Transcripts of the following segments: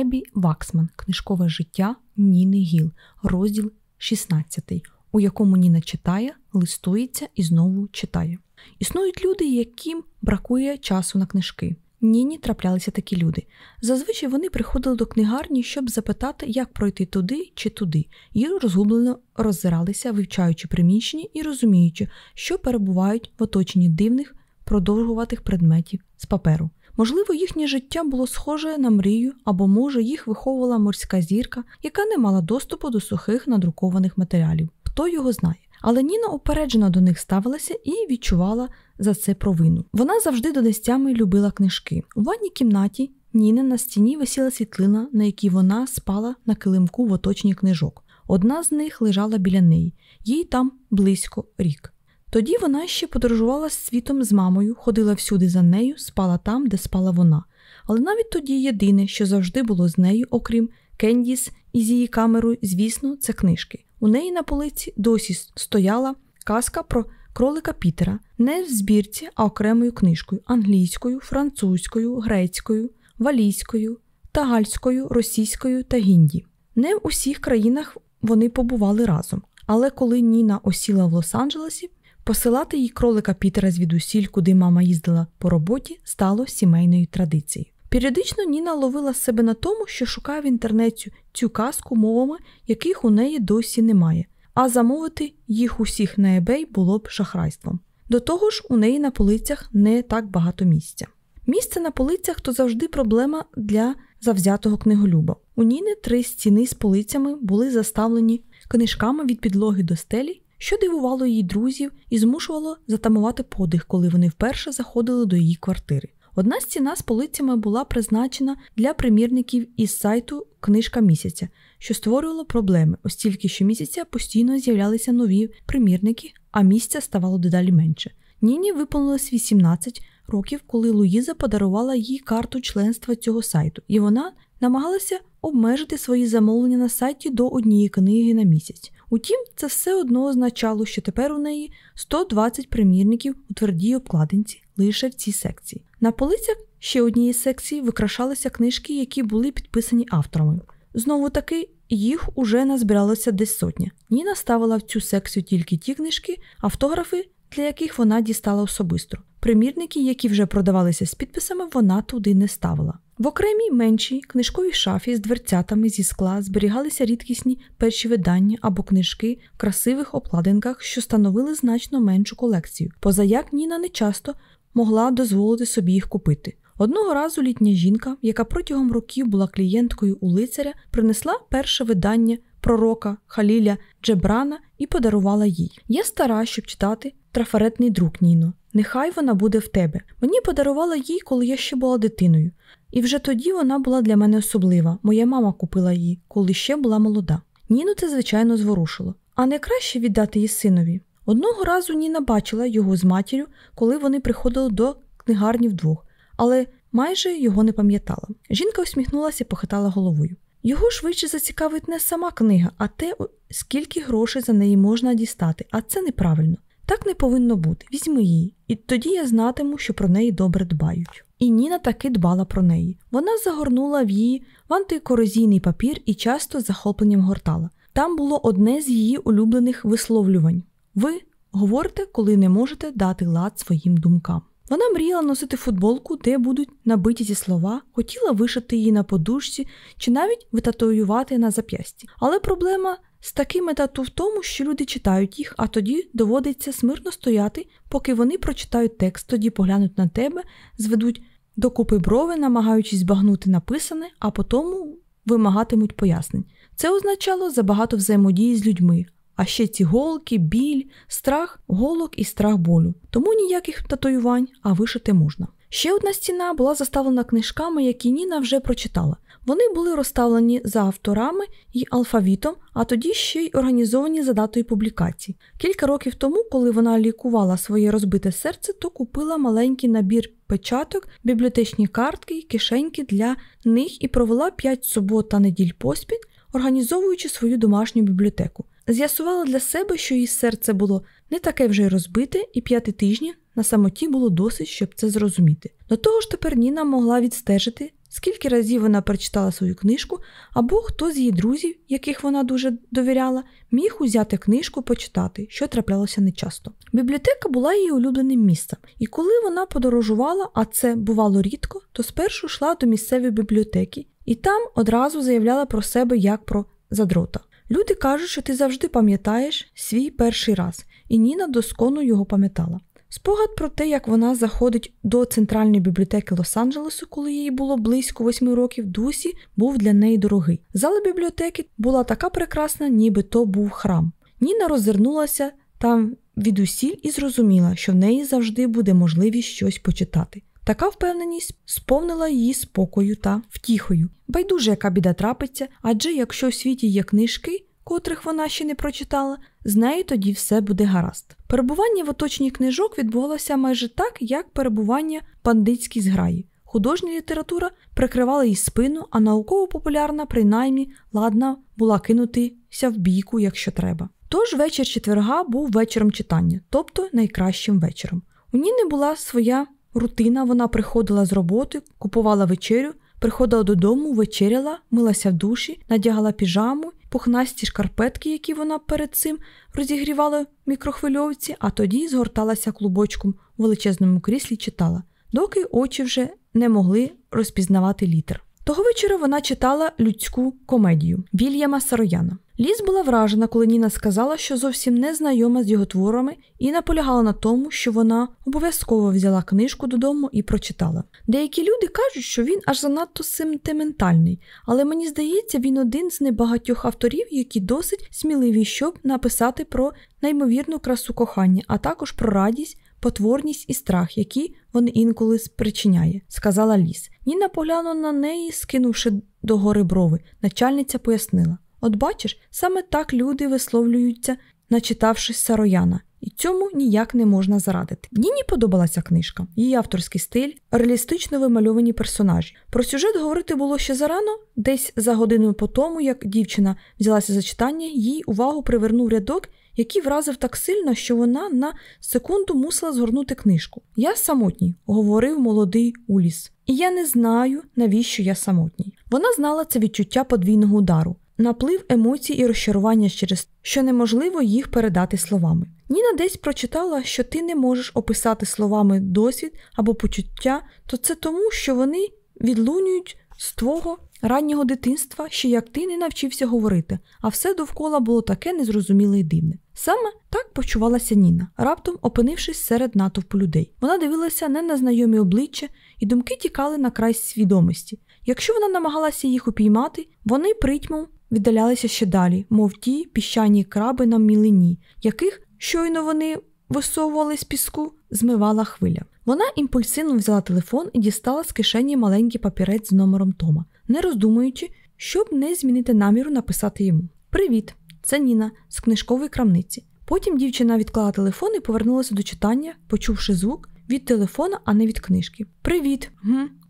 Еббі Ваксман, книжкове життя Ніни Гілл, розділ 16, у якому Ніна читає, листується і знову читає. Існують люди, яким бракує часу на книжки. Ніні траплялися такі люди. Зазвичай вони приходили до книгарні, щоб запитати, як пройти туди чи туди, і розгублено роззиралися, вивчаючи приміщення і розуміючи, що перебувають в оточенні дивних, продовжуватих предметів з паперу. Можливо, їхнє життя було схоже на мрію, або, може, їх виховувала морська зірка, яка не мала доступу до сухих надрукованих матеріалів. Хто його знає? Але Ніна упереджено до них ставилася і відчувала за це провину. Вона завжди до донестями любила книжки. У ванній кімнаті Ніни на стіні висіла світлина, на якій вона спала на килимку в оточенні книжок. Одна з них лежала біля неї, їй там близько рік. Тоді вона ще подорожувала з світом з мамою, ходила всюди за нею, спала там, де спала вона. Але навіть тоді єдине, що завжди було з нею, окрім Кендіс із її камерою, звісно, це книжки. У неї на полиці досі стояла казка про кролика Пітера, не в збірці, а окремою книжкою англійською, французькою, грецькою, валійською, тагальською, російською та гінді. Не в усіх країнах вони побували разом. Але коли Ніна осіла в Лос-Анджелесі, посилати їй кролика Пітера звідусіль, куди мама їздила по роботі, стало сімейною традицією. Періодично Ніна ловила себе на тому, що шукає в інтернеті цю казку мовами, яких у неї досі немає, а замовити їх усіх на eBay було б шахрайством. До того ж, у неї на полицях не так багато місця. Місце на полицях то завжди проблема для завзятого книголюба. У Ніни три стіни з полицями були заставлені книжками від підлоги до стелі, що дивувало її друзів і змушувало затамувати подих, коли вони вперше заходили до її квартири. Одна стіна з полицями була призначена для примірників із сайту Книжка місяця, що створювало проблеми, оскільки щомісяця постійно з'являлися нові примірники, а місця ставало дедалі менше. Ніні виповнилось 18 років, коли Луїза подарувала їй карту членства цього сайту, і вона намагалася обмежити свої замовлення на сайті до однієї книги на місяць. Утім, це все одно означало, що тепер у неї 120 примірників у твердій обкладинці лише в цій секції. На полицях ще однієї секції викрашалися книжки, які були підписані авторами. Знову таки, їх уже назбиралося десь сотня. Ніна ставила в цю секцію тільки ті книжки, автографи, для яких вона дістала особисто. Примірники, які вже продавалися з підписами, вона туди не ставила. В окремій меншій книжковій шафі з дверцятами зі скла зберігалися рідкісні перші видання або книжки в красивих обкладинках, що становили значно меншу колекцію, позаяк Ніна не часто могла дозволити собі їх купити. Одного разу літня жінка, яка протягом років була клієнткою у лицаря, принесла перше видання пророка Халіля Джебрана і подарувала їй. Я стара, щоб читати трафаретний друк Ніно. Нехай вона буде в тебе. Мені подарувала їй, коли я ще була дитиною. І вже тоді вона була для мене особлива. Моя мама купила її, коли ще була молода. Ніну це, звичайно, зворушило. А не краще віддати її синові. Одного разу Ніна бачила його з матір'ю, коли вони приходили до книгарні вдвох, але майже його не пам'ятала. Жінка усміхнулася і похитала головою. Його швидше зацікавить не сама книга, а те, скільки грошей за неї можна дістати, а це неправильно. Так не повинно бути. Візьми її, і тоді я знатиму, що про неї добре дбають. І Ніна таки дбала про неї. Вона загорнула в її в антикорозійний папір і часто з захопленням гортала. Там було одне з її улюблених висловлювань: ви говорите, коли не можете дати лад своїм думкам. Вона мріяла носити футболку, де будуть набиті ці слова, хотіла вишити її на подушці чи навіть витатуювати на зап'ясті. Але проблема з такими тату в тому, що люди читають їх, а тоді доводиться смирно стояти, поки вони прочитають текст, тоді поглянуть на тебе, зведуть докупи брови, намагаючись збагнути написане, а потім вимагатимуть пояснень. Це означало забагато взаємодії з людьми. А ще ці голки, біль, страх, голок і страх болю. Тому ніяких татуювань, а вишити можна. Ще одна стіна була заставлена книжками, які Ніна вже прочитала. Вони були розставлені за авторами і алфавітом, а тоді ще й організовані за датою публікації. Кілька років тому, коли вона лікувала своє розбите серце, то купила маленький набір печаток, бібліотечні картки і кишеньки для них і провела 5 субот та неділь поспіль, організовуючи свою домашню бібліотеку. З'ясувала для себе, що її серце було не таке вже й розбите, і п'яти тижнів на самоті було досить, щоб це зрозуміти. До того ж, тепер Ніна могла відстежити скільки разів вона прочитала свою книжку, або хто з її друзів, яких вона дуже довіряла, міг узяти книжку почитати, що траплялося нечасто. Бібліотека була її улюбленим місцем, і коли вона подорожувала, а це бувало рідко, то спершу йшла до місцевої бібліотеки і там одразу заявляла про себе як про задрота. Люди кажуть, що ти завжди пам'ятаєш свій перший раз, і Ніна доскону його пам'ятала. Спогад про те, як вона заходить до центральної бібліотеки Лос-Анджелесу, коли їй було близько восьми років, дусі був для неї дорогий. Зала бібліотеки була така прекрасна, ніби то був храм. Ніна роззирнулася там відусіль і зрозуміла, що в неї завжди буде можливість щось почитати. Така впевненість сповнила її спокою та втіхою. Байдуже, яка біда трапиться, адже якщо в світі є книжки, котрих вона ще не прочитала, з нею тоді все буде гаразд. Перебування в оточенні книжок відбувалося майже так, як перебування в бандитській зграї. Художня література прикривала їй спину, а науково-популярна, принаймні, ладна була кинутися в бійку, якщо треба. Тож вечір четверга був вечором читання, тобто найкращим вечором. У Ніни була своя рутина, вона приходила з роботи, купувала вечерю, приходила додому, вечеряла, милася в душі, надягала піжаму, пухнасті шкарпетки, які вона перед цим розігрівала в мікрохвильовці, а тоді згорталася клубочком у величезному кріслі читала, доки очі вже не могли розпізнавати літер. Того вечора вона читала людську комедію Вільяма Сарояна. Ліс була вражена, коли Ніна сказала, що зовсім не знайома з його творами, і наполягала на тому, що вона обов'язково взяла книжку додому і прочитала. Деякі люди кажуть, що він аж занадто сентиментальний, але мені здається, він один з небагатьох авторів, які досить сміливі, щоб написати про неймовірну красу кохання, а також про радість. Потворність і страх, які він інколи спричиняє, сказала ліс. Ніна поглянула на неї, скинувши догори брови. Начальниця пояснила: От бачиш, саме так люди висловлюються, начитавшись Сарояна, і цьому ніяк не можна зарадити. Ніні подобалася книжка, її авторський стиль, реалістично вимальовані персонажі. Про сюжет говорити було ще зарано, десь за годину по тому, як дівчина взялася за читання, їй увагу привернув рядок, який вразив так сильно, що вона на секунду мусила згорнути книжку. Я самотній, говорив молодий Уліс. І я не знаю, навіщо я самотній. Вона знала це відчуття подвійного удару наплив емоцій і розчарування через те, що неможливо їх передати словами. Ніна десь прочитала, що ти не можеш описати словами досвід або почуття, то це тому, що вони відлунюють з твого раннього дитинства, ще як ти не навчився говорити, а все довкола було таке незрозуміле і дивне. Саме так почувалася Ніна, раптом опинившись серед натовпу людей. Вона дивилася не на знайомі обличчя, і думки тікали на край свідомості. Якщо вона намагалася їх упіймати, вони притьмом віддалялися ще далі, мов ті піщані краби на мілині, яких щойно вони висовували з піску, змивала хвиля. Вона імпульсивно взяла телефон і дістала з кишені маленький папірець з номером Тома, не роздумуючи, щоб не змінити наміру написати йому: Привіт, це Ніна з книжкової крамниці. Потім дівчина відклала телефон і повернулася до читання, почувши звук від телефона, а не від книжки. Привіт!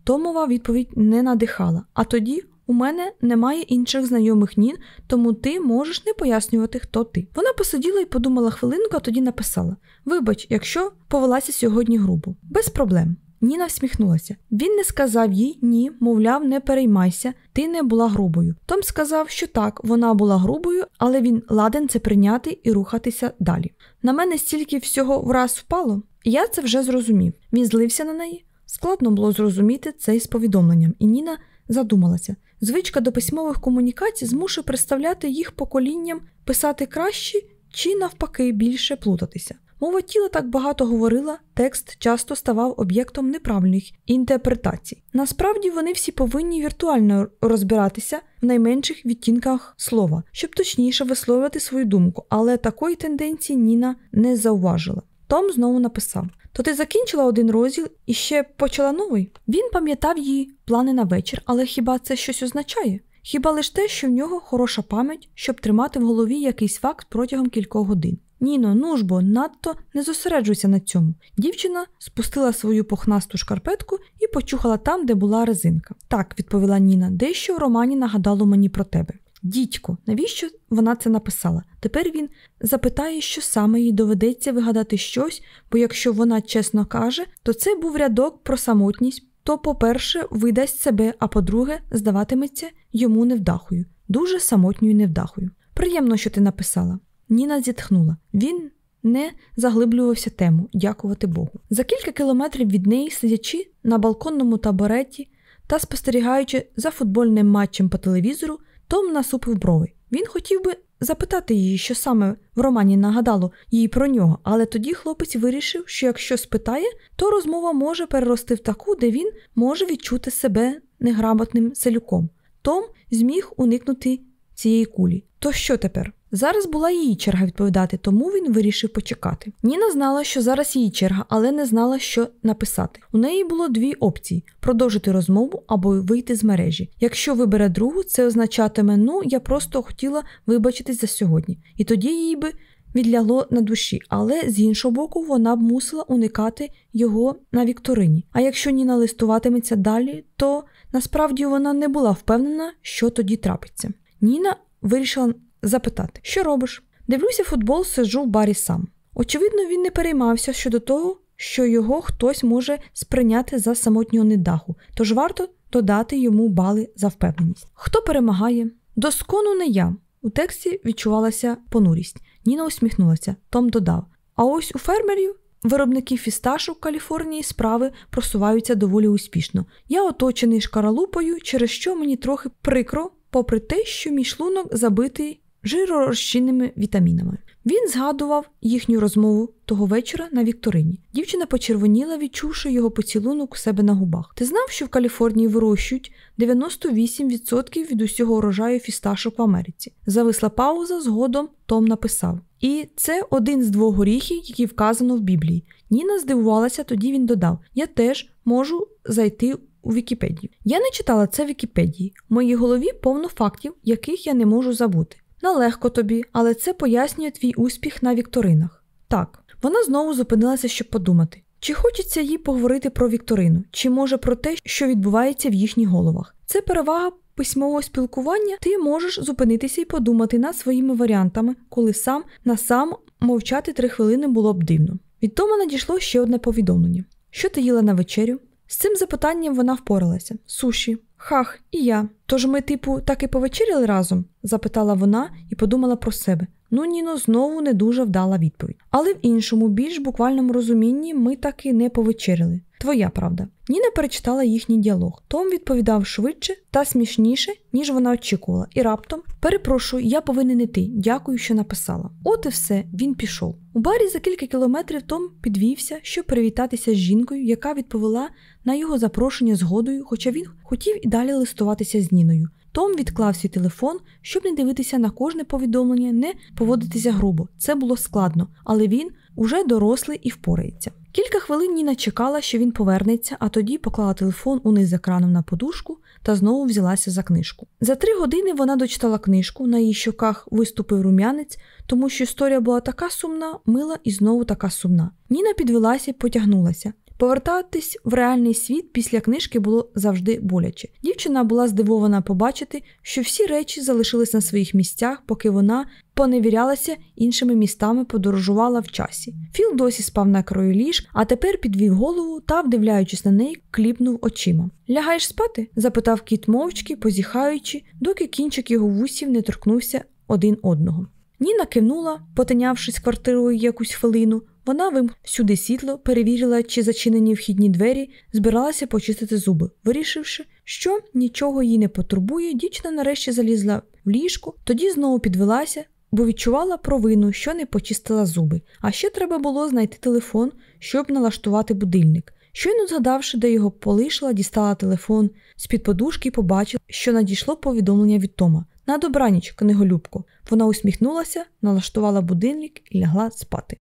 Томова відповідь не надихала, а тоді у мене немає інших знайомих нін, тому ти можеш не пояснювати, хто ти. Вона посиділа і подумала хвилинку, а тоді написала: Вибач, якщо повелася сьогодні грубо, без проблем. Ніна всміхнулася. Він не сказав їй ні, мовляв, не переймайся, ти не була грубою. Том сказав, що так, вона була грубою, але він ладен це прийняти і рухатися далі. На мене стільки всього враз впало, я це вже зрозумів. Він злився на неї. Складно було зрозуміти це із повідомленням, і Ніна задумалася. Звичка до письмових комунікацій змушує представляти їх поколінням писати краще чи, навпаки, більше плутатися. Мова тіла так багато говорила, текст часто ставав об'єктом неправильних інтерпретацій. Насправді вони всі повинні віртуально розбиратися в найменших відтінках слова, щоб точніше висловлювати свою думку, але такої тенденції Ніна не зауважила. Том знову написав: То ти закінчила один розділ і ще почала новий? Він пам'ятав її плани на вечір, але хіба це щось означає? Хіба лише те, що в нього хороша пам'ять, щоб тримати в голові якийсь факт протягом кількох годин? Ніно, ну ж бо надто не зосереджуйся на цьому. Дівчина спустила свою похнасту шкарпетку і почухала там, де була резинка. Так, відповіла Ніна, дещо в романі нагадало мені про тебе. Дідько, навіщо вона це написала? Тепер він запитає, що саме їй доведеться вигадати щось, бо якщо вона чесно каже, то це був рядок про самотність, хто, по-перше, видасть себе, а по-друге, здаватиметься йому невдахою, дуже самотньою невдахою. Приємно, що ти написала. Ніна зітхнула. Він не заглиблювався тему, дякувати Богу. За кілька кілометрів від неї, сидячи на балконному табореті та спостерігаючи за футбольним матчем по телевізору, Том насупив брови. Він хотів би запитати її, що саме в романі нагадало їй про нього, але тоді хлопець вирішив, що якщо спитає, то розмова може перерости в таку, де він може відчути себе неграмотним селюком. Том зміг уникнути цієї кулі. То що тепер? Зараз була її черга відповідати, тому він вирішив почекати. Ніна знала, що зараз її черга, але не знала, що написати. У неї було дві опції: продовжити розмову або вийти з мережі. Якщо вибере другу, це означатиме, ну я просто хотіла вибачитись за сьогодні. І тоді їй би відлягло на душі, але з іншого боку, вона б мусила уникати його на Вікторині. А якщо Ніна листуватиметься далі, то насправді вона не була впевнена, що тоді трапиться. Ніна вирішила запитати, що робиш? Дивлюся футбол, сиджу в барі сам. Очевидно, він не переймався щодо того, що його хтось може сприйняти за самотнього недаху, тож варто додати йому бали за впевненість. Хто перемагає? Доскону не я. У тексті відчувалася понурість. Ніна усміхнулася, Том додав. А ось у фермерів, виробників фісташу в Каліфорнії, справи просуваються доволі успішно. Я оточений шкаралупою, через що мені трохи прикро, попри те, що мій шлунок забитий жиророзчинними вітамінами. Він згадував їхню розмову того вечора на Вікторині. Дівчина почервоніла, відчувши його поцілунок у себе на губах. Ти знав, що в Каліфорнії вирощують 98% від усього урожаю фісташок в Америці? Зависла пауза, згодом Том написав. І це один з двох горіхів, які вказано в Біблії. Ніна здивувалася, тоді він додав: Я теж можу зайти у Вікіпедію. Я не читала це в Вікіпедії. В моїй голові повно фактів, яких я не можу забути. Нелегко тобі, але це пояснює твій успіх на вікторинах. Так, вона знову зупинилася, щоб подумати. Чи хочеться їй поговорити про вікторину, чи може про те, що відбувається в їхніх головах? Це перевага письмового спілкування, ти можеш зупинитися і подумати над своїми варіантами, коли сам на сам мовчати три хвилини було б дивно. Від Тома надійшло ще одне повідомлення: що ти їла на вечерю? З цим запитанням вона впоралася суші. Хах, і я. Тож ми, типу, так і повечеряли разом? запитала вона і подумала про себе. Ну, Ніно знову не дуже вдала відповідь. Але в іншому, більш буквальному розумінні, ми таки не повечеряли. Твоя правда. Ніна перечитала їхній діалог. Том відповідав швидше та смішніше, ніж вона очікувала, і раптом перепрошую, я повинен іти. Дякую, що написала. От і все, він пішов. У барі за кілька кілометрів Том підвівся, щоб привітатися з жінкою, яка відповіла на його запрошення згодою, хоча він хотів і далі листуватися з Ніною. Том відклав свій телефон, щоб не дивитися на кожне повідомлення, не поводитися грубо. Це було складно, але він уже дорослий і впорається. Кілька хвилин Ніна чекала, що він повернеться, а тоді поклала телефон униз екраном на подушку та знову взялася за книжку. За три години вона дочитала книжку, на її щоках виступив рум'янець, тому що історія була така сумна, мила і знову така сумна. Ніна підвелася і потягнулася. Повертатись в реальний світ після книжки було завжди боляче. Дівчина була здивована побачити, що всі речі залишились на своїх місцях, поки вона поневірялася іншими містами, подорожувала в часі. Філ досі спав на краю ліж, а тепер підвів голову та, вдивляючись на неї, кліпнув очима. Лягаєш спати? запитав кіт мовчки, позіхаючи, доки кінчик його вусів не торкнувся один одного. Ніна кивнула, потинявшись квартирою якусь хвилину. Вона вимкнула всюди світло, перевірила, чи зачинені вхідні двері, збиралася почистити зуби. Вирішивши, що нічого їй не потурбує, дівчина нарешті залізла в ліжко, тоді знову підвелася, бо відчувала провину, що не почистила зуби. А ще треба було знайти телефон, щоб налаштувати будильник. Щойно згадавши, де його полишила, дістала телефон з-під подушки і побачила, що надійшло повідомлення від Тома. На добраніч, книголюбко. Вона усміхнулася, налаштувала будильник і лягла спати.